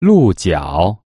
鹿角。